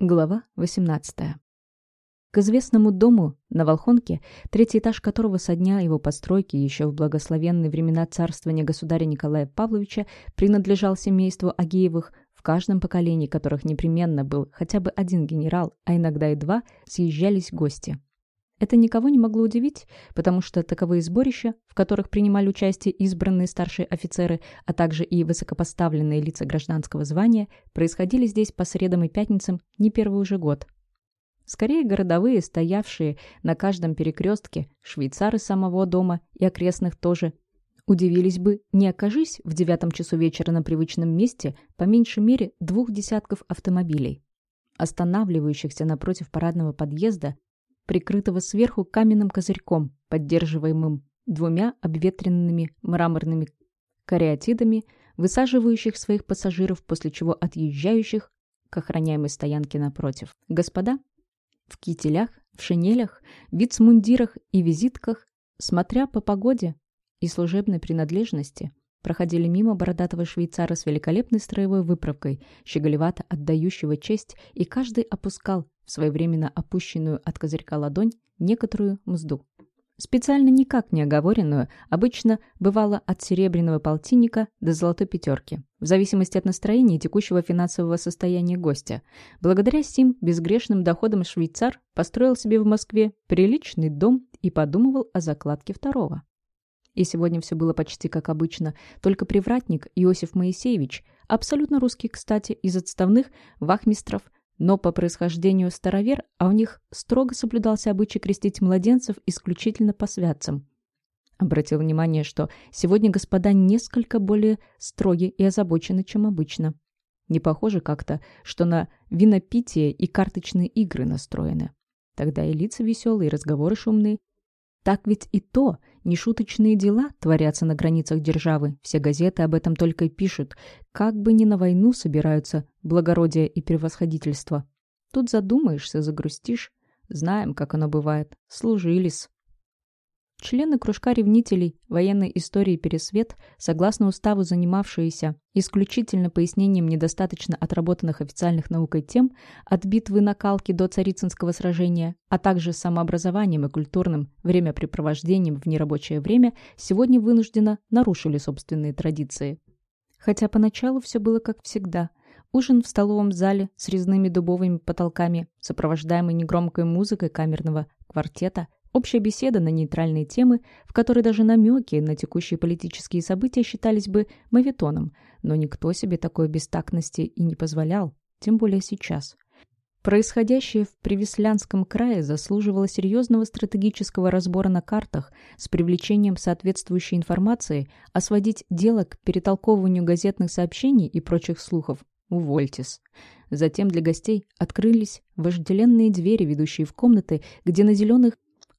Глава 18. К известному дому на Волхонке, третий этаж которого со дня его постройки еще в благословенные времена царствования государя Николая Павловича принадлежал семейству Агеевых, в каждом поколении которых непременно был хотя бы один генерал, а иногда и два, съезжались гости. Это никого не могло удивить, потому что таковые сборища, в которых принимали участие избранные старшие офицеры, а также и высокопоставленные лица гражданского звания, происходили здесь по средам и пятницам не первый уже год. Скорее, городовые, стоявшие на каждом перекрестке, швейцары самого дома и окрестных тоже, удивились бы, не окажись в девятом часу вечера на привычном месте по меньшей мере двух десятков автомобилей, останавливающихся напротив парадного подъезда прикрытого сверху каменным козырьком, поддерживаемым двумя обветренными мраморными кариатидами, высаживающих своих пассажиров, после чего отъезжающих к охраняемой стоянке напротив. Господа в кителях, в шинелях, вицмундирах и визитках, смотря по погоде и служебной принадлежности, проходили мимо бородатого швейцара с великолепной строевой выправкой, щеголевато отдающего честь, и каждый опускал в своевременно опущенную от козырька ладонь некоторую мзду. Специально никак не оговоренную, обычно бывало от серебряного полтинника до золотой пятерки, в зависимости от настроения и текущего финансового состояния гостя. Благодаря сим безгрешным доходам швейцар построил себе в Москве приличный дом и подумывал о закладке второго. И сегодня все было почти как обычно, только привратник Иосиф Моисеевич, абсолютно русский, кстати, из отставных вахмистров, но по происхождению старовер, а у них строго соблюдался обычай крестить младенцев исключительно по святцам. Обратил внимание, что сегодня господа несколько более строги и озабочены, чем обычно. Не похоже как-то, что на винопитие и карточные игры настроены. Тогда и лица веселые, и разговоры шумные. Так ведь и то, нешуточные дела творятся на границах державы. Все газеты об этом только и пишут. Как бы ни на войну собираются благородие и превосходительство. Тут задумаешься, загрустишь. Знаем, как оно бывает. Служились. Члены кружка ревнителей военной истории «Пересвет», согласно уставу занимавшиеся исключительно пояснением недостаточно отработанных официальных наукой тем от битвы на Калке до Царицынского сражения, а также самообразованием и культурным времяпрепровождением в нерабочее время, сегодня вынужденно нарушили собственные традиции. Хотя поначалу все было как всегда. Ужин в столовом зале с резными дубовыми потолками, сопровождаемый негромкой музыкой камерного квартета – Общая беседа на нейтральные темы, в которой даже намеки на текущие политические события считались бы мавитоном, но никто себе такой бестактности и не позволял, тем более сейчас. Происходящее в Привеслянском крае заслуживало серьезного стратегического разбора на картах с привлечением соответствующей информации, а сводить дело к перетолковыванию газетных сообщений и прочих слухов увольтесь. Затем для гостей открылись вожделенные двери, ведущие в комнаты, где на зеленых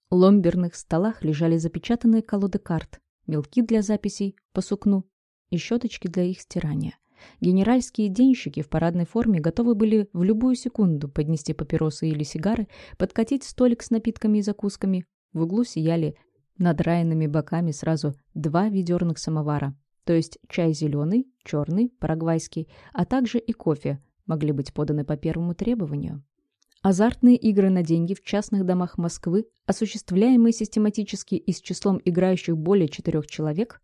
ломберных столах лежали запечатанные колоды карт, мелки для записей по сукну и щеточки для их стирания. Генеральские денщики в парадной форме готовы были в любую секунду поднести папиросы или сигары, подкатить столик с напитками и закусками. В углу сияли надраенными боками сразу два ведерных самовара, то есть чай зеленый, черный, парагвайский, а также и кофе могли быть поданы по первому требованию. Азартные игры на деньги в частных домах Москвы, осуществляемые систематически и с числом играющих более четырех человек,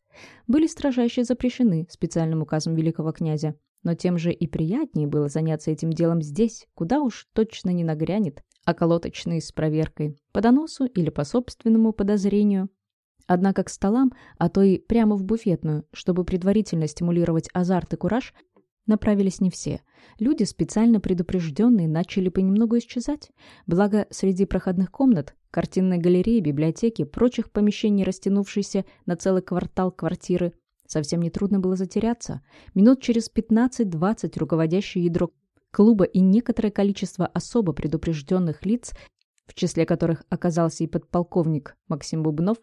были строжайше запрещены специальным указом великого князя. Но тем же и приятнее было заняться этим делом здесь, куда уж точно не нагрянет, околоточный с проверкой, по доносу или по собственному подозрению. Однако к столам, а то и прямо в буфетную, чтобы предварительно стимулировать азарт и кураж, Направились не все. Люди, специально предупрежденные, начали понемногу исчезать. Благо, среди проходных комнат, картинной галереи, библиотеки, прочих помещений, растянувшейся на целый квартал квартиры, совсем нетрудно было затеряться. Минут через 15-20 руководящее ядро клуба и некоторое количество особо предупрежденных лиц, в числе которых оказался и подполковник Максим Бубнов,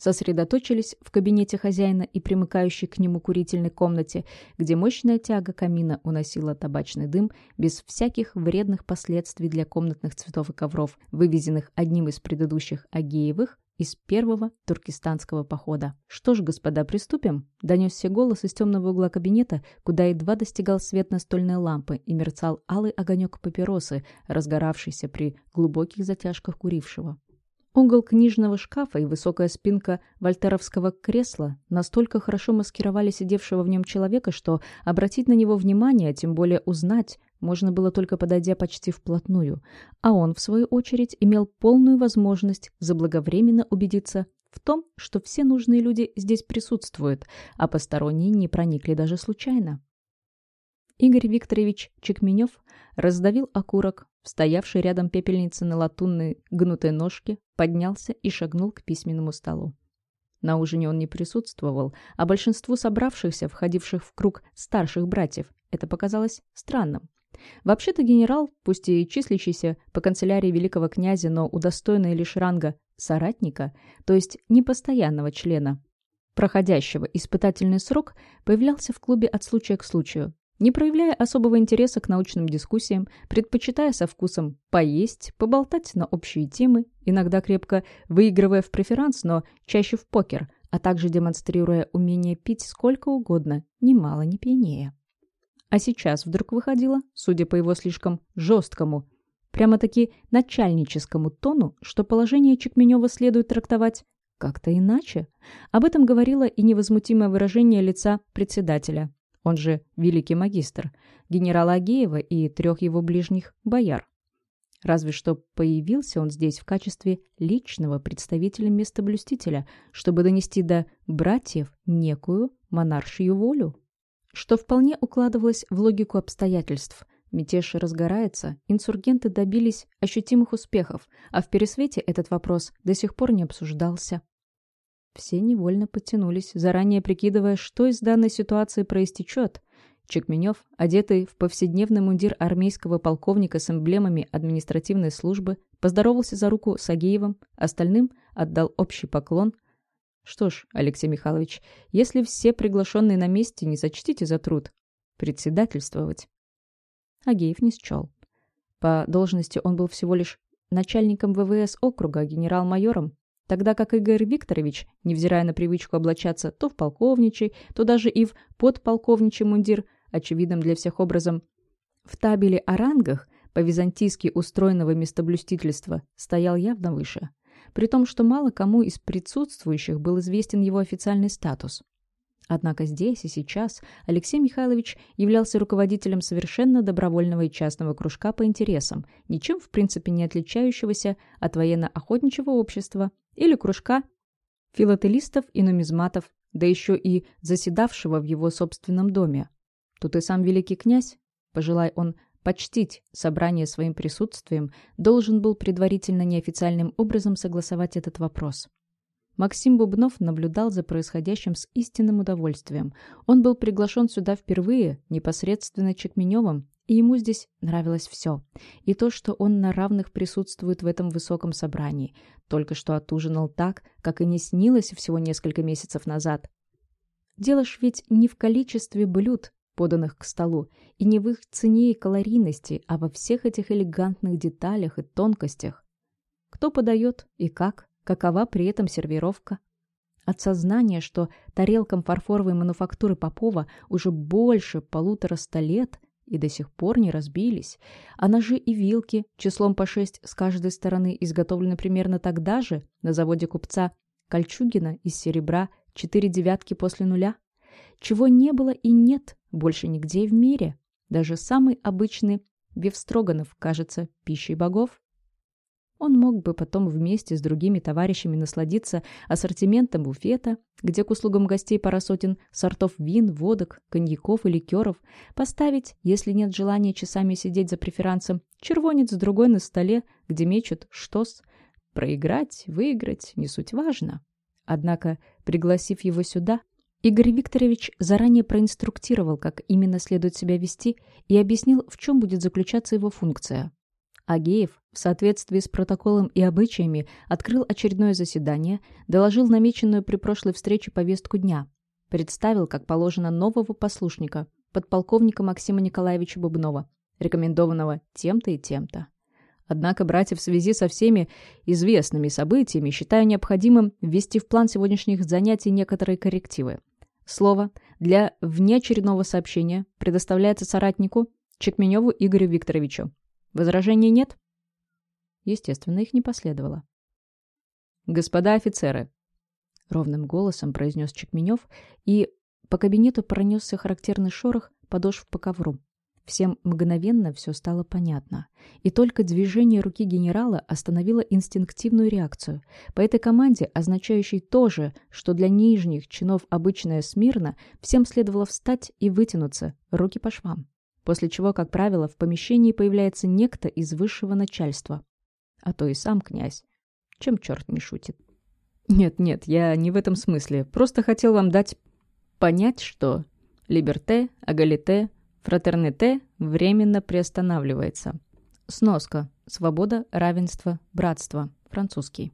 сосредоточились в кабинете хозяина и примыкающей к нему курительной комнате, где мощная тяга камина уносила табачный дым без всяких вредных последствий для комнатных цветов и ковров, вывезенных одним из предыдущих Агеевых из первого туркестанского похода. «Что ж, господа, приступим?» – донесся голос из темного угла кабинета, куда едва достигал свет настольной лампы и мерцал алый огонек папиросы, разгоравшийся при глубоких затяжках курившего. Угол книжного шкафа и высокая спинка вольтеровского кресла настолько хорошо маскировали сидевшего в нем человека, что обратить на него внимание, а тем более узнать, можно было только подойдя почти вплотную, а он, в свою очередь, имел полную возможность заблаговременно убедиться в том, что все нужные люди здесь присутствуют, а посторонние не проникли даже случайно. Игорь Викторович Чекменев раздавил окурок, стоявший рядом пепельницы на латунной гнутой ножке, поднялся и шагнул к письменному столу. На ужине он не присутствовал, а большинству собравшихся, входивших в круг старших братьев, это показалось странным. Вообще-то генерал, пусть и числящийся по канцелярии великого князя, но удостоенный лишь ранга соратника, то есть непостоянного члена, проходящего испытательный срок, появлялся в клубе от случая к случаю, не проявляя особого интереса к научным дискуссиям, предпочитая со вкусом поесть, поболтать на общие темы, иногда крепко выигрывая в преферанс, но чаще в покер, а также демонстрируя умение пить сколько угодно, немало не пьянее. А сейчас вдруг выходило, судя по его слишком жесткому, прямо-таки начальническому тону, что положение Чекменева следует трактовать как-то иначе. Об этом говорило и невозмутимое выражение лица председателя, он же великий магистр, генерала Агеева и трех его ближних бояр. Разве что появился он здесь в качестве личного представителя местоблюстителя, чтобы донести до братьев некую монаршью волю. Что вполне укладывалось в логику обстоятельств. Мятеж разгорается, инсургенты добились ощутимых успехов, а в Пересвете этот вопрос до сих пор не обсуждался. Все невольно подтянулись, заранее прикидывая, что из данной ситуации проистечет. Чекменев, одетый в повседневный мундир армейского полковника с эмблемами административной службы, поздоровался за руку с Агеевым, остальным отдал общий поклон. Что ж, Алексей Михайлович, если все приглашенные на месте, не сочтите за труд. Председательствовать. Агеев не счел. По должности он был всего лишь начальником ВВС округа, генерал-майором, тогда как Игорь Викторович, невзирая на привычку облачаться то в полковничий, то даже и в подполковничий мундир, очевидным для всех образом, в табеле о рангах по-византийски устроенного местоблюстительства стоял явно выше, при том, что мало кому из присутствующих был известен его официальный статус. Однако здесь и сейчас Алексей Михайлович являлся руководителем совершенно добровольного и частного кружка по интересам, ничем в принципе не отличающегося от военно-охотничьего общества или кружка филателистов и нумизматов, да еще и заседавшего в его собственном доме. Тут и сам великий князь, пожелай он почтить собрание своим присутствием, должен был предварительно неофициальным образом согласовать этот вопрос. Максим Бубнов наблюдал за происходящим с истинным удовольствием. Он был приглашен сюда впервые, непосредственно Чекменевым, и ему здесь нравилось все. И то, что он на равных присутствует в этом высоком собрании. Только что отужинал так, как и не снилось всего несколько месяцев назад. Дело ж ведь не в количестве блюд, поданных к столу, и не в их цене и калорийности, а во всех этих элегантных деталях и тонкостях. Кто подает и как, какова при этом сервировка. От сознания, что тарелкам фарфоровой мануфактуры Попова уже больше полутора ста лет и до сих пор не разбились, а ножи и вилки числом по шесть с каждой стороны изготовлены примерно тогда же на заводе купца Кольчугина из серебра четыре девятки после нуля, чего не было и нет больше нигде в мире. Даже самый обычный Бефстроганов кажется пищей богов. Он мог бы потом вместе с другими товарищами насладиться ассортиментом буфета, где к услугам гостей пара сотен сортов вин, водок, коньяков и ликеров, поставить, если нет желания часами сидеть за преферансом, червонец другой на столе, где мечут штос. Проиграть, выиграть, не суть важно. Однако, пригласив его сюда, Игорь Викторович заранее проинструктировал, как именно следует себя вести, и объяснил, в чем будет заключаться его функция. Агеев, в соответствии с протоколом и обычаями, открыл очередное заседание, доложил намеченную при прошлой встрече повестку дня, представил, как положено, нового послушника, подполковника Максима Николаевича Бубнова, рекомендованного тем-то и тем-то. Однако, братья, в связи со всеми известными событиями считаю необходимым ввести в план сегодняшних занятий некоторые коррективы. Слово для внеочередного сообщения предоставляется соратнику Чекменеву Игорю Викторовичу. Возражений нет? Естественно, их не последовало. «Господа офицеры!» — ровным голосом произнес Чекменев, и по кабинету пронесся характерный шорох подошв по ковру. Всем мгновенно все стало понятно. И только движение руки генерала остановило инстинктивную реакцию. По этой команде, означающей то же, что для нижних чинов обычная смирно, всем следовало встать и вытянуться, руки по швам. После чего, как правило, в помещении появляется некто из высшего начальства. А то и сам князь. Чем черт не шутит. Нет-нет, я не в этом смысле. Просто хотел вам дать понять, что либерте, агалите, Фратерните временно приостанавливается. Сноска. Свобода, равенство, братство. Французский.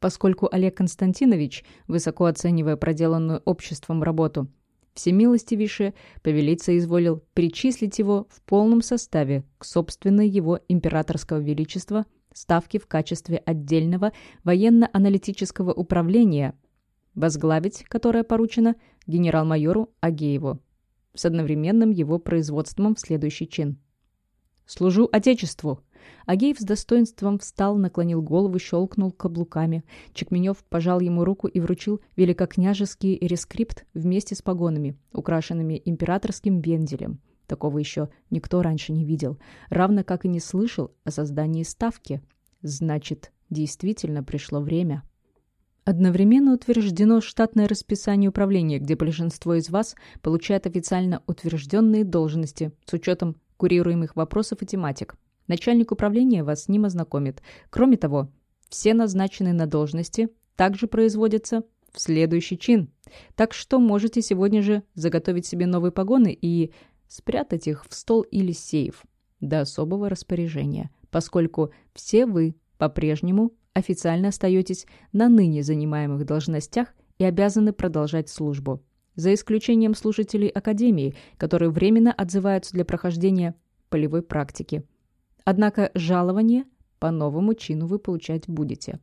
Поскольку Олег Константинович, высоко оценивая проделанную обществом работу, всемилостивейше повелиться изволил причислить его в полном составе к собственной его императорского величества ставке в качестве отдельного военно-аналитического управления, возглавить которое поручено генерал-майору Агееву с одновременным его производством в следующий чин. «Служу Отечеству!» Агеев с достоинством встал, наклонил голову, щелкнул каблуками. Чекменев пожал ему руку и вручил великокняжеский рескрипт вместе с погонами, украшенными императорским венделем. Такого еще никто раньше не видел, равно как и не слышал о создании ставки. Значит, действительно пришло время. Одновременно утверждено штатное расписание управления, где большинство из вас получает официально утвержденные должности с учетом курируемых вопросов и тематик. Начальник управления вас с ним ознакомит. Кроме того, все назначенные на должности также производятся в следующий чин. Так что можете сегодня же заготовить себе новые погоны и спрятать их в стол или сейф до особого распоряжения, поскольку все вы по-прежнему официально остаетесь на ныне занимаемых должностях и обязаны продолжать службу. За исключением служителей Академии, которые временно отзываются для прохождения полевой практики. Однако жалование по новому чину вы получать будете.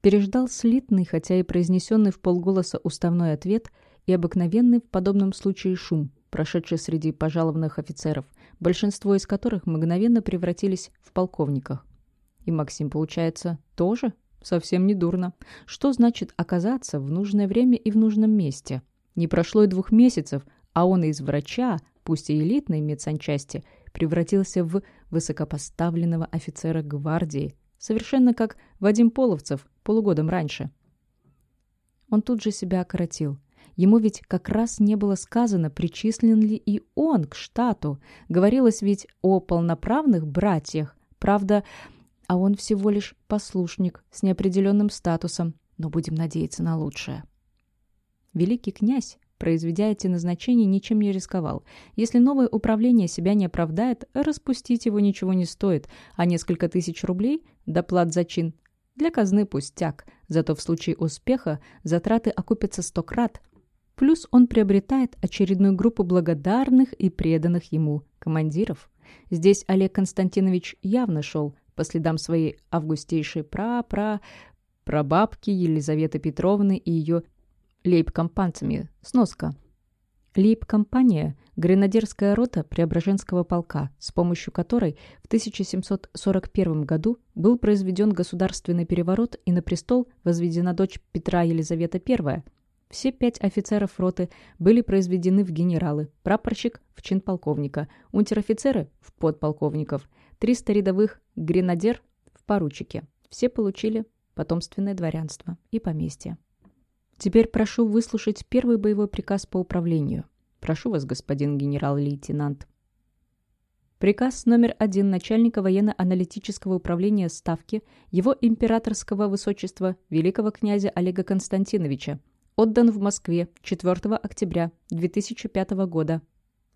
Переждал слитный, хотя и произнесенный в полголоса уставной ответ и обыкновенный в подобном случае шум, прошедший среди пожалованных офицеров, большинство из которых мгновенно превратились в полковниках. И Максим, получается, тоже? Совсем не дурно. Что значит оказаться в нужное время и в нужном месте? Не прошло и двух месяцев, а он из врача, пусть и элитной медсанчасти, превратился в высокопоставленного офицера гвардии, совершенно как Вадим Половцев полугодом раньше. Он тут же себя окоротил. Ему ведь как раз не было сказано, причислен ли и он к штату. Говорилось ведь о полноправных братьях. Правда, а он всего лишь послушник с неопределенным статусом, но будем надеяться на лучшее. Великий князь, произведя эти назначения, ничем не рисковал. Если новое управление себя не оправдает, распустить его ничего не стоит, а несколько тысяч рублей – доплат за чин. Для казны пустяк, зато в случае успеха затраты окупятся сто крат. Плюс он приобретает очередную группу благодарных и преданных ему командиров. Здесь Олег Константинович явно шел по следам своей августейшей пра-пра прабабки Елизаветы Петровны и ее лейб-компанцами. Сноска. Лейб-компания – гренадерская рота Преображенского полка, с помощью которой в 1741 году был произведен государственный переворот и на престол возведена дочь Петра Елизавета I. Все пять офицеров роты были произведены в генералы, прапорщик – в чин полковника, унтер-офицеры – в подполковников – 300 рядовых гренадер в поручике. Все получили потомственное дворянство и поместье. Теперь прошу выслушать первый боевой приказ по управлению. Прошу вас, господин генерал-лейтенант. Приказ номер один начальника военно-аналитического управления Ставки его императорского высочества великого князя Олега Константиновича отдан в Москве 4 октября 2005 года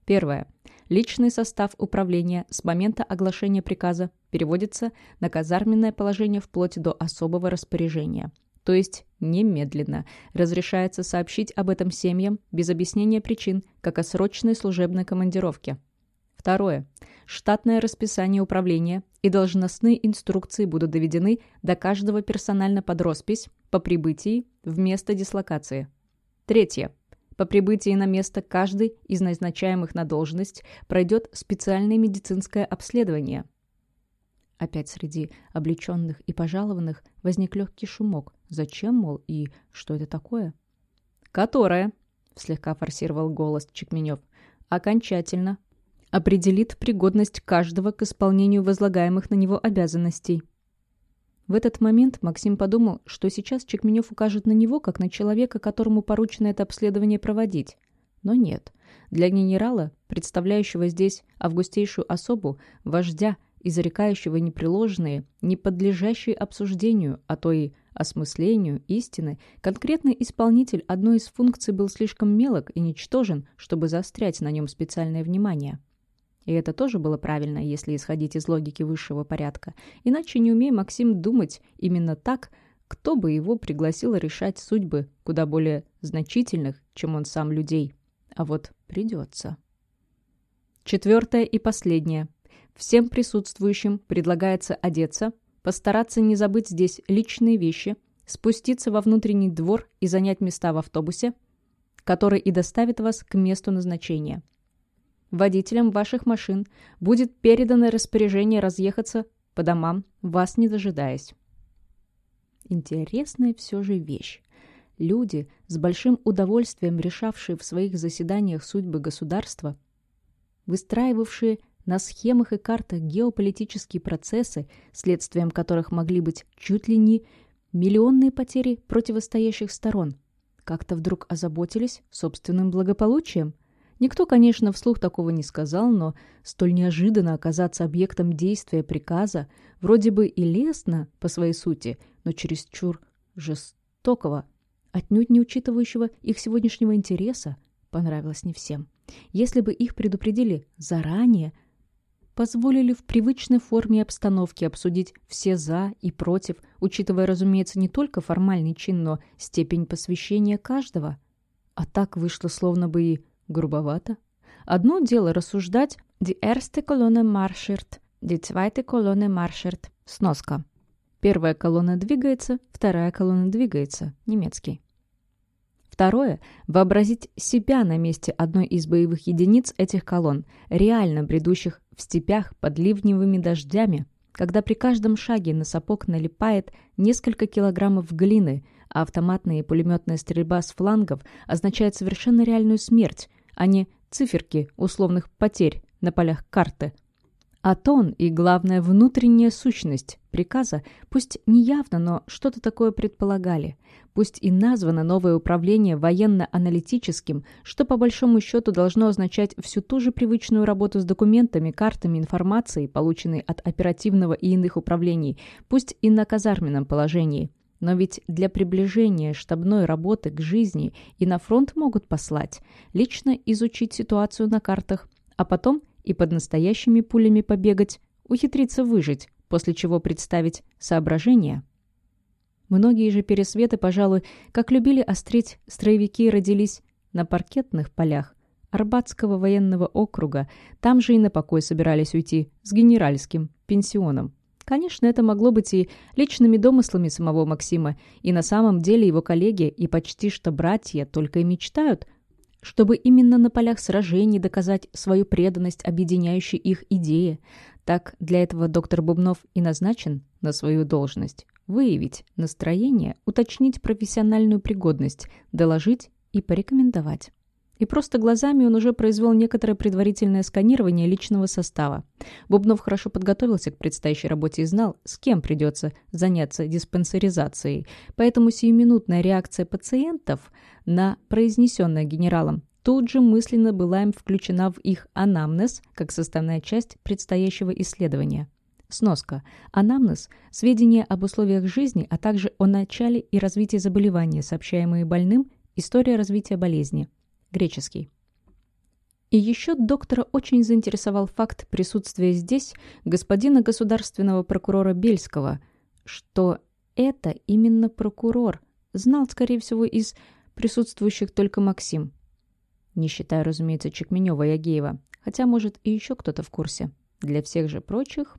Первое. Личный состав управления с момента оглашения приказа переводится на казарменное положение вплоть до особого распоряжения. То есть немедленно разрешается сообщить об этом семьям без объяснения причин, как о срочной служебной командировке. Второе. Штатное расписание управления и должностные инструкции будут доведены до каждого персонально под роспись по прибытии в место дислокации. Третье. По прибытии на место каждый из назначаемых на должность пройдет специальное медицинское обследование. Опять среди облеченных и пожалованных возник легкий шумок. Зачем, мол, и что это такое? «Которое», — слегка форсировал голос Чекменев, — «окончательно определит пригодность каждого к исполнению возлагаемых на него обязанностей. В этот момент Максим подумал, что сейчас Чекменев укажет на него, как на человека, которому поручено это обследование проводить. Но нет. Для генерала, представляющего здесь августейшую особу, вождя и зарекающего непреложные, не подлежащие обсуждению, а то и осмыслению истины, конкретный исполнитель одной из функций был слишком мелок и ничтожен, чтобы заострять на нем специальное внимание. И это тоже было правильно, если исходить из логики высшего порядка. Иначе не умея Максим думать именно так, кто бы его пригласил решать судьбы куда более значительных, чем он сам людей. А вот придется. Четвертое и последнее. Всем присутствующим предлагается одеться, постараться не забыть здесь личные вещи, спуститься во внутренний двор и занять места в автобусе, который и доставит вас к месту назначения – Водителям ваших машин будет передано распоряжение разъехаться по домам, вас не дожидаясь. Интересная все же вещь. Люди, с большим удовольствием решавшие в своих заседаниях судьбы государства, выстраивавшие на схемах и картах геополитические процессы, следствием которых могли быть чуть ли не миллионные потери противостоящих сторон, как-то вдруг озаботились собственным благополучием – Никто, конечно, вслух такого не сказал, но столь неожиданно оказаться объектом действия приказа вроде бы и лестно по своей сути, но чересчур жестокого, отнюдь не учитывающего их сегодняшнего интереса, понравилось не всем. Если бы их предупредили заранее, позволили в привычной форме и обстановке обсудить все «за» и «против», учитывая, разумеется, не только формальный чин, но степень посвящения каждого. А так вышло словно бы и Грубовато. Одно дело рассуждать «Die erste Kolonne marschiert», «Die zweite Kolonne marschiert». Сноска. Первая колонна двигается, вторая колонна двигается. Немецкий. Второе – вообразить себя на месте одной из боевых единиц этих колонн, реально бредущих в степях под ливневыми дождями, когда при каждом шаге на сапог налипает несколько килограммов глины, а автоматная и пулеметная стрельба с флангов означает совершенно реальную смерть, а не циферки условных потерь на полях карты. А тон и, главное, внутренняя сущность приказа пусть не явно, но что-то такое предполагали. Пусть и названо новое управление военно-аналитическим, что по большому счету должно означать всю ту же привычную работу с документами, картами, информацией, полученной от оперативного и иных управлений, пусть и на казарменном положении. Но ведь для приближения штабной работы к жизни и на фронт могут послать, лично изучить ситуацию на картах, а потом и под настоящими пулями побегать, ухитриться выжить, после чего представить соображения. Многие же пересветы, пожалуй, как любили острить строевики, родились на паркетных полях Арбатского военного округа, там же и на покой собирались уйти с генеральским пенсионом. Конечно, это могло быть и личными домыслами самого Максима, и на самом деле его коллеги и почти что братья только и мечтают, чтобы именно на полях сражений доказать свою преданность объединяющей их идее. Так для этого доктор Бубнов и назначен на свою должность. Выявить настроение, уточнить профессиональную пригодность, доложить и порекомендовать и просто глазами он уже произвел некоторое предварительное сканирование личного состава. Бубнов хорошо подготовился к предстоящей работе и знал, с кем придется заняться диспансеризацией, поэтому сиюминутная реакция пациентов на произнесенное генералом тут же мысленно была им включена в их анамнез как составная часть предстоящего исследования. Сноска. Анамнез – сведения об условиях жизни, а также о начале и развитии заболевания, сообщаемые больным, история развития болезни – греческий. И еще доктора очень заинтересовал факт присутствия здесь господина государственного прокурора Бельского, что это именно прокурор, знал, скорее всего, из присутствующих только Максим. Не считая, разумеется, Чекменева и Агеева, Хотя, может, и еще кто-то в курсе. Для всех же прочих...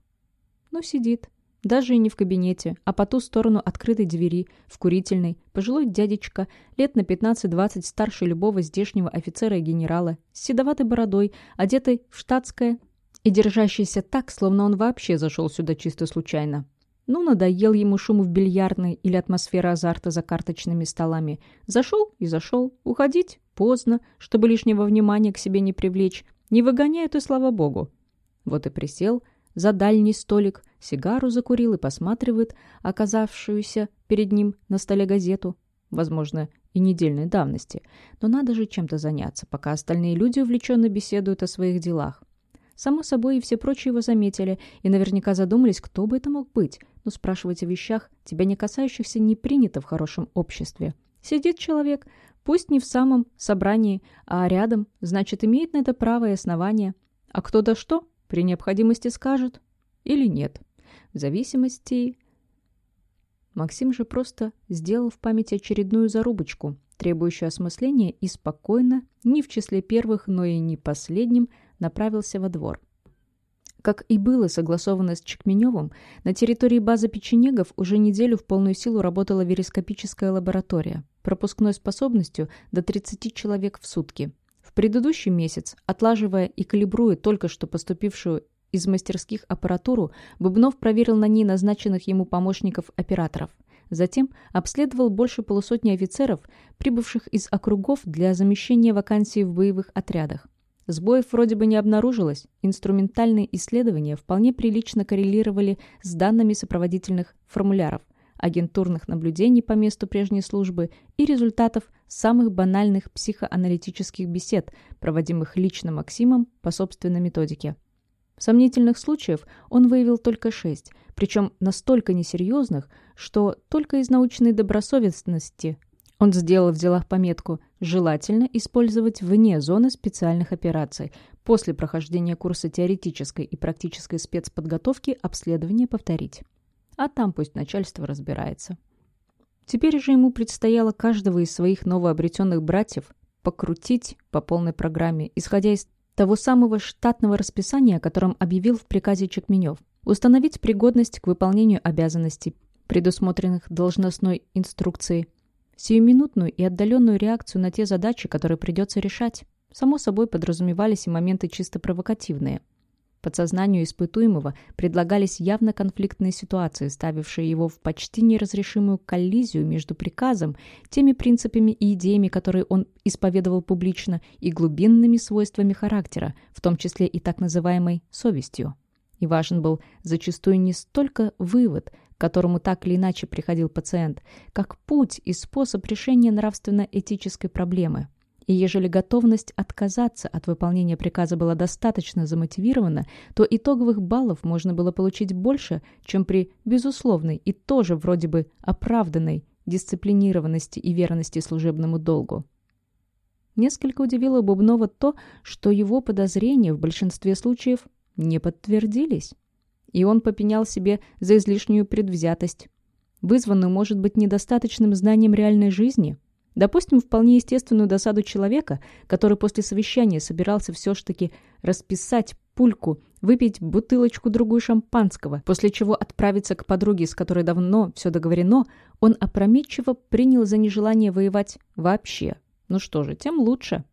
Ну, сидит. Даже и не в кабинете, а по ту сторону открытой двери, в курительной, пожилой дядечка, лет на 15-20 старше любого здешнего офицера и генерала, с седоватой бородой, одетый в штатское и держащийся так, словно он вообще зашел сюда чисто случайно. Ну, надоел ему шум в бильярдной или атмосфера азарта за карточными столами. Зашел и зашел. Уходить поздно, чтобы лишнего внимания к себе не привлечь. Не выгоняют и слава богу. Вот и присел за дальний столик, сигару закурил и посматривает оказавшуюся перед ним на столе газету. Возможно, и недельной давности. Но надо же чем-то заняться, пока остальные люди увлеченно беседуют о своих делах. Само собой, и все прочие его заметили, и наверняка задумались, кто бы это мог быть. Но спрашивать о вещах, тебя не касающихся, не принято в хорошем обществе. Сидит человек, пусть не в самом собрании, а рядом, значит, имеет на это право и основание. А кто да что, при необходимости скажет или нет. Зависимости... Максим же просто сделал в памяти очередную зарубочку, требующую осмысления, и спокойно, не в числе первых, но и не последним, направился во двор. Как и было согласовано с Чекменевым, на территории базы печенегов уже неделю в полную силу работала верископическая лаборатория, пропускной способностью до 30 человек в сутки. В предыдущий месяц, отлаживая и калибруя только что поступившую из мастерских аппаратуру, Бубнов проверил на ней назначенных ему помощников-операторов. Затем обследовал больше полусотни офицеров, прибывших из округов для замещения вакансий в боевых отрядах. Сбоев вроде бы не обнаружилось, инструментальные исследования вполне прилично коррелировали с данными сопроводительных формуляров, агентурных наблюдений по месту прежней службы и результатов самых банальных психоаналитических бесед, проводимых лично Максимом по собственной методике. Сомнительных случаев он выявил только шесть, причем настолько несерьезных, что только из научной добросовестности он сделал в делах пометку «желательно использовать вне зоны специальных операций». После прохождения курса теоретической и практической спецподготовки обследование повторить. А там пусть начальство разбирается. Теперь же ему предстояло каждого из своих новообретенных братьев покрутить по полной программе, исходя из того самого штатного расписания, о котором объявил в приказе Чекменев. Установить пригодность к выполнению обязанностей, предусмотренных должностной инструкцией, сиюминутную и отдаленную реакцию на те задачи, которые придется решать. Само собой подразумевались и моменты чисто провокативные. Подсознанию испытуемого предлагались явно конфликтные ситуации, ставившие его в почти неразрешимую коллизию между приказом, теми принципами и идеями, которые он исповедовал публично, и глубинными свойствами характера, в том числе и так называемой «совестью». И важен был зачастую не столько вывод, к которому так или иначе приходил пациент, как путь и способ решения нравственно-этической проблемы. И ежели готовность отказаться от выполнения приказа была достаточно замотивирована, то итоговых баллов можно было получить больше, чем при безусловной и тоже вроде бы оправданной дисциплинированности и верности служебному долгу. Несколько удивило Бубнова то, что его подозрения в большинстве случаев не подтвердились и он попенял себе за излишнюю предвзятость, вызванную, может быть, недостаточным знанием реальной жизни. Допустим, вполне естественную досаду человека, который после совещания собирался все ж таки расписать пульку, выпить бутылочку-другую шампанского, после чего отправиться к подруге, с которой давно все договорено, он опрометчиво принял за нежелание воевать вообще. Ну что же, тем лучше.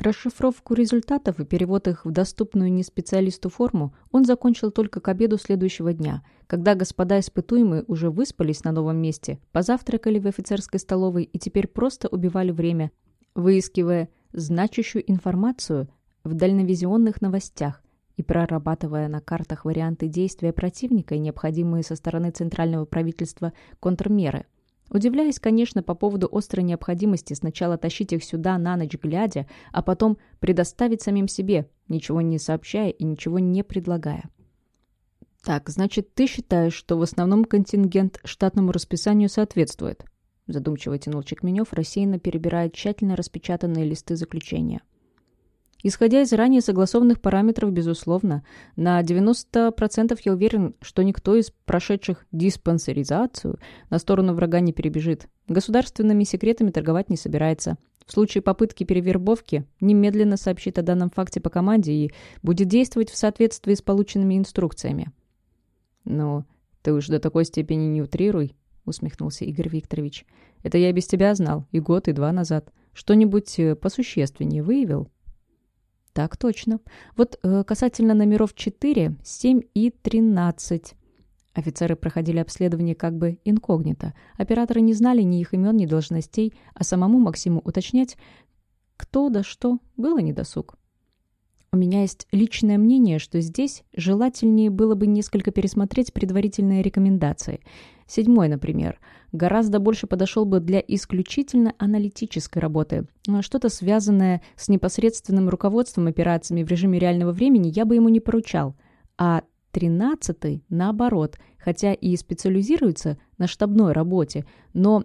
Расшифровку результатов и перевод их в доступную не специалисту форму он закончил только к обеду следующего дня, когда господа испытуемые уже выспались на новом месте, позавтракали в офицерской столовой и теперь просто убивали время, выискивая значащую информацию в дальновизионных новостях и прорабатывая на картах варианты действия противника и необходимые со стороны центрального правительства контрмеры – Удивляясь, конечно, по поводу острой необходимости сначала тащить их сюда на ночь глядя, а потом предоставить самим себе, ничего не сообщая и ничего не предлагая. «Так, значит, ты считаешь, что в основном контингент штатному расписанию соответствует?» Задумчиво тянул Чекменев, рассеянно перебирая тщательно распечатанные листы заключения. Исходя из ранее согласованных параметров, безусловно, на 90% я уверен, что никто из прошедших диспансеризацию на сторону врага не перебежит. Государственными секретами торговать не собирается. В случае попытки перевербовки немедленно сообщит о данном факте по команде и будет действовать в соответствии с полученными инструкциями. «Ну, ты уж до такой степени не утрируй», — усмехнулся Игорь Викторович. «Это я без тебя знал и год, и два назад. Что-нибудь э, посущественнее выявил?» «Так точно. Вот э, касательно номеров 4, 7 и 13. Офицеры проходили обследование как бы инкогнито. Операторы не знали ни их имен, ни должностей, а самому Максиму уточнять, кто да что, было недосуг. У меня есть личное мнение, что здесь желательнее было бы несколько пересмотреть предварительные рекомендации. Седьмой, например, гораздо больше подошел бы для исключительно аналитической работы. Что-то связанное с непосредственным руководством операциями в режиме реального времени я бы ему не поручал. А Тринадцатый, наоборот, хотя и специализируется на штабной работе, но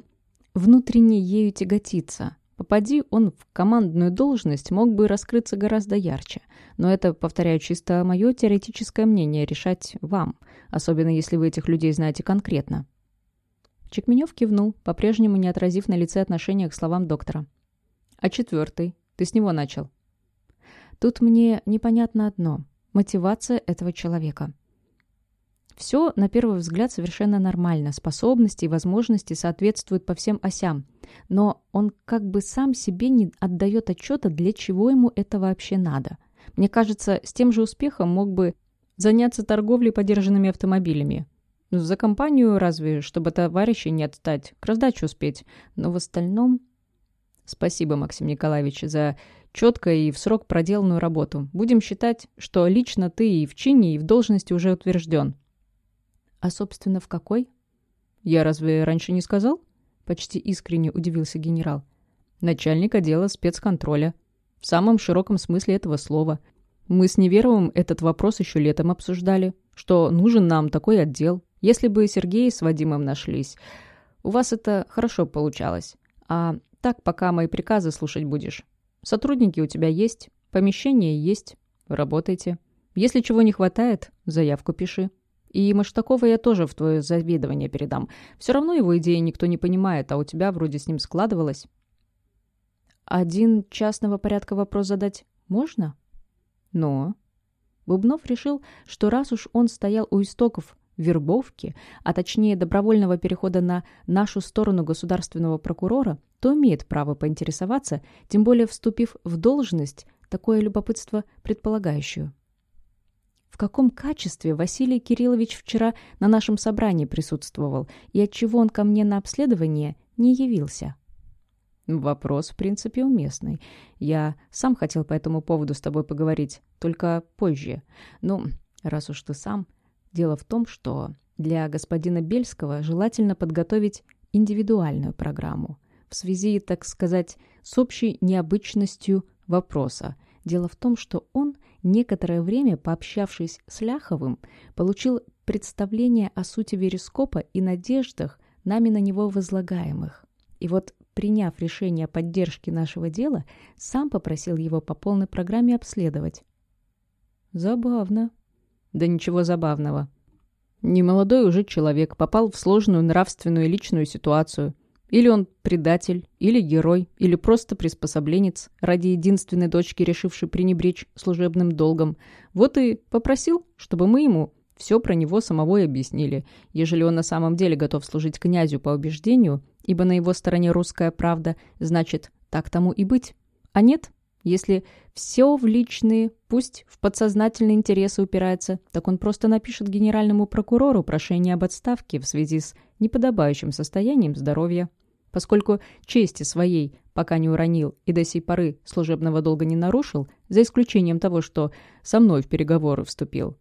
внутренне ею тяготится. Попади он в командную должность, мог бы раскрыться гораздо ярче. Но это, повторяю, чисто мое теоретическое мнение, решать вам, особенно если вы этих людей знаете конкретно. Чекменев кивнул, по-прежнему не отразив на лице отношения к словам доктора. «А четвертый? Ты с него начал?» «Тут мне непонятно одно мотивация этого человека. Все, на первый взгляд, совершенно нормально, способности и возможности соответствуют по всем осям, но он как бы сам себе не отдает отчета, для чего ему это вообще надо. Мне кажется, с тем же успехом мог бы заняться торговлей подержанными автомобилями. За компанию разве, чтобы товарищей не отстать, к раздаче успеть, но в остальном... Спасибо, Максим Николаевич, за четко и в срок проделанную работу. Будем считать, что лично ты и в чине, и в должности уже утвержден». «А, собственно, в какой?» «Я разве раньше не сказал?» Почти искренне удивился генерал. «Начальник отдела спецконтроля. В самом широком смысле этого слова. Мы с Неверовым этот вопрос еще летом обсуждали, что нужен нам такой отдел. Если бы Сергей с Вадимом нашлись. У вас это хорошо получалось. А так пока мои приказы слушать будешь. Сотрудники у тебя есть, помещение есть, работайте. Если чего не хватает, заявку пиши. И Маштакова я тоже в твое заведование передам. Все равно его идеи никто не понимает, а у тебя вроде с ним складывалось. Один частного порядка вопрос задать можно? Но... Бубнов решил, что раз уж он стоял у истоков вербовки, а точнее добровольного перехода на нашу сторону государственного прокурора, то имеет право поинтересоваться, тем более вступив в должность, такое любопытство предполагающую. В каком качестве Василий Кириллович вчера на нашем собрании присутствовал и отчего он ко мне на обследование не явился? Вопрос, в принципе, уместный. Я сам хотел по этому поводу с тобой поговорить, только позже. Ну, раз уж ты сам, Дело в том, что для господина Бельского желательно подготовить индивидуальную программу в связи, так сказать, с общей необычностью вопроса. Дело в том, что он, некоторое время пообщавшись с Ляховым, получил представление о сути верископа и надеждах, нами на него возлагаемых. И вот, приняв решение о поддержке нашего дела, сам попросил его по полной программе обследовать. Забавно, да ничего забавного. Немолодой уже человек попал в сложную нравственную и личную ситуацию. Или он предатель, или герой, или просто приспособленец, ради единственной дочки, решившей пренебречь служебным долгом. Вот и попросил, чтобы мы ему все про него самого и объяснили, ежели он на самом деле готов служить князю по убеждению, ибо на его стороне русская правда, значит, так тому и быть. А нет, если все в личные, пусть в подсознательные интересы упирается, так он просто напишет генеральному прокурору прошение об отставке в связи с неподобающим состоянием здоровья. Поскольку чести своей пока не уронил и до сей поры служебного долга не нарушил, за исключением того, что со мной в переговоры вступил.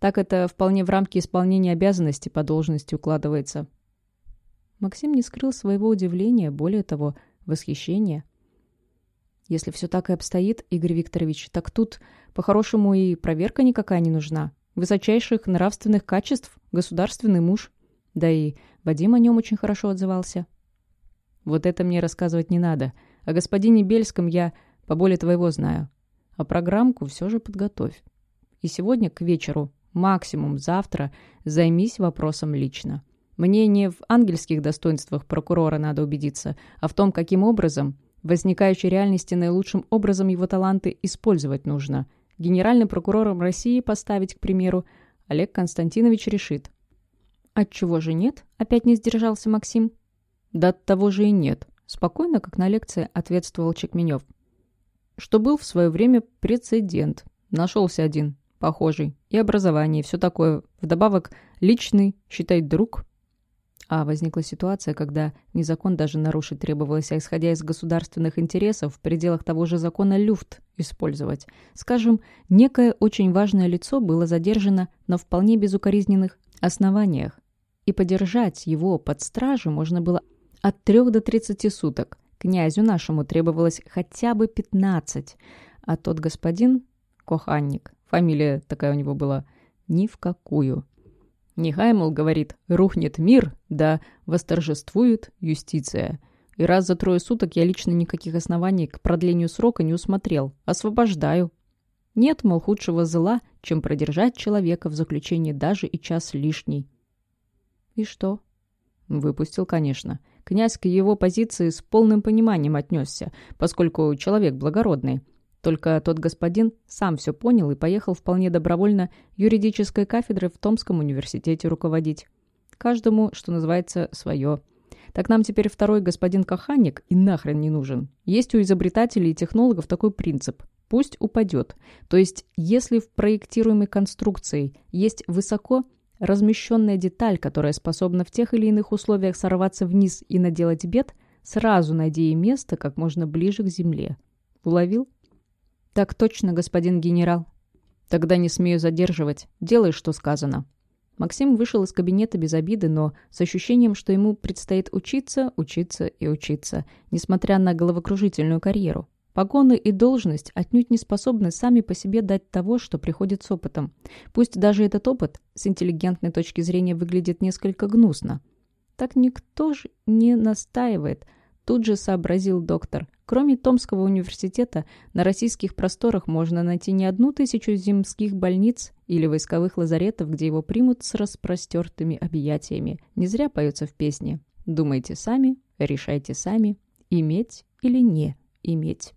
Так это вполне в рамки исполнения обязанностей по должности укладывается. Максим не скрыл своего удивления, более того, восхищения. Если все так и обстоит, Игорь Викторович, так тут, по-хорошему, и проверка никакая не нужна. Высочайших нравственных качеств, государственный муж. Да и Вадим о нем очень хорошо отзывался. Вот это мне рассказывать не надо. О господине Бельском я поболее твоего знаю. А программку все же подготовь. И сегодня к вечеру, максимум завтра, займись вопросом лично. Мне не в ангельских достоинствах прокурора надо убедиться, а в том, каким образом возникающей реальности наилучшим образом его таланты использовать нужно. Генеральным прокурором России поставить, к примеру, Олег Константинович решит. «Отчего же нет?» — опять не сдержался Максим. «Да от того же и нет», — спокойно, как на лекции, ответствовал Чекменев. «Что был в свое время прецедент. Нашелся один, похожий. И образование, и все такое. Вдобавок, личный, считай, друг, а возникла ситуация, когда не закон даже нарушить требовалось, а исходя из государственных интересов в пределах того же закона люфт использовать. Скажем, некое очень важное лицо было задержано на вполне безукоризненных основаниях, и подержать его под стражу можно было от 3 до 30 суток. Князю нашему требовалось хотя бы 15, а тот господин, Коханник, фамилия такая у него была, ни в какую. Нехай, говорит, рухнет мир, да восторжествует юстиция. И раз за трое суток я лично никаких оснований к продлению срока не усмотрел. Освобождаю. Нет, мол, худшего зла, чем продержать человека в заключении даже и час лишний. И что? Выпустил, конечно. Князь к его позиции с полным пониманием отнесся, поскольку человек благородный. Только тот господин сам все понял и поехал вполне добровольно юридической кафедры в Томском университете руководить. Каждому, что называется, свое. Так нам теперь второй господин Каханник и нахрен не нужен. Есть у изобретателей и технологов такой принцип. Пусть упадет. То есть, если в проектируемой конструкции есть высоко размещенная деталь, которая способна в тех или иных условиях сорваться вниз и наделать бед, сразу найди ей место как можно ближе к земле. Уловил? «Так точно, господин генерал». «Тогда не смею задерживать. Делай, что сказано». Максим вышел из кабинета без обиды, но с ощущением, что ему предстоит учиться, учиться и учиться, несмотря на головокружительную карьеру. Погоны и должность отнюдь не способны сами по себе дать того, что приходит с опытом. Пусть даже этот опыт с интеллигентной точки зрения выглядит несколько гнусно. Так никто же не настаивает – Тут же сообразил доктор. Кроме Томского университета, на российских просторах можно найти не одну тысячу земских больниц или войсковых лазаретов, где его примут с распростертыми объятиями. Не зря поется в песне. Думайте сами, решайте сами, иметь или не иметь.